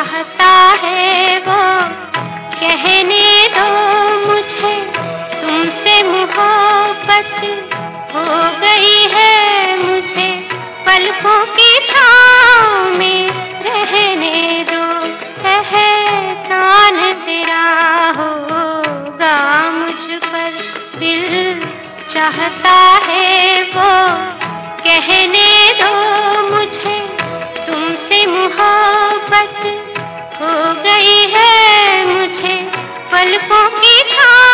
चाहता है वो, कहने दो मुझे, तुमसे मोहब्बत हो गई है मुझे, पलकों की छाँव में रहने दो, एहसान तेरा होगा मुझ पर, दिल चाहता है वो, कहने दो मुझे, तुमसे मोहब्बत पलकों की छाँव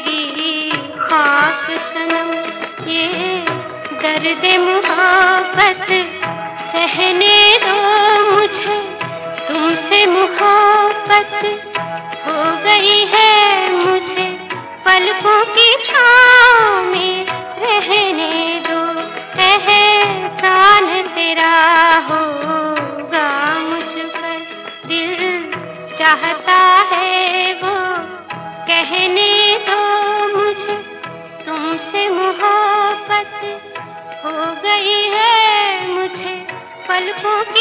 कहेगी खाक सनम, ये दर्द मुहाबत सहने दो मुझे तुमसे मुहाबत हो गई है मुझे पलकों की छाँव में रहने दो, एहसान तेरा होगा मुझ पर। दिल चाहता है वो कहने की छाँव